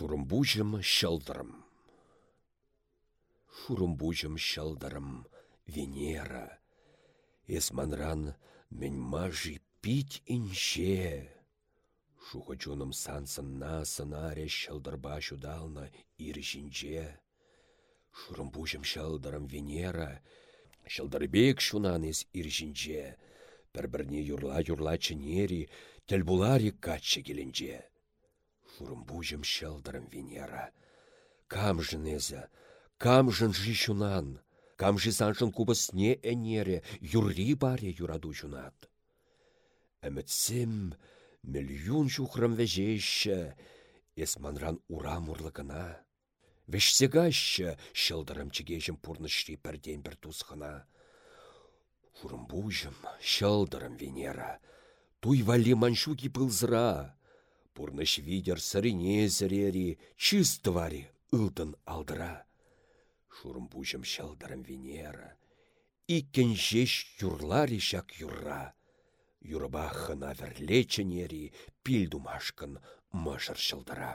Шурымбужым шылдырым. Шурымбужым шылдырым Венера. Эсманран мен мажи пить инше. Шуха чуным сансынна сынаре шылдырба шудална ир жинже. Шурымбужым Венера. Шылдырбек шунанес ир жинже. Бір-бірне юрла-юрла чынери, тіл булари келінже. Шурымбужым шылдырым Венера. Камжын езі, камжын жи шунан. Камжи саншын кубысне әнере, юрри баре юраду жунат. Әмітсім, миллион жухрым вежейші, манран урам урлығына. Вешсегаща шылдырым чегежім пурнышри пірден бір тузғына. Фурымбужым, шылдырым Венера, туй вали маншуки пылзыра. Пурныш видер сырине зірері, чист твари ылтын алдыра. Шурымбужым шылдырым Венера, иккен жеш юрлари шак юрра. Юрба хына верлеченери пильдумашкын мышыр шылдыра.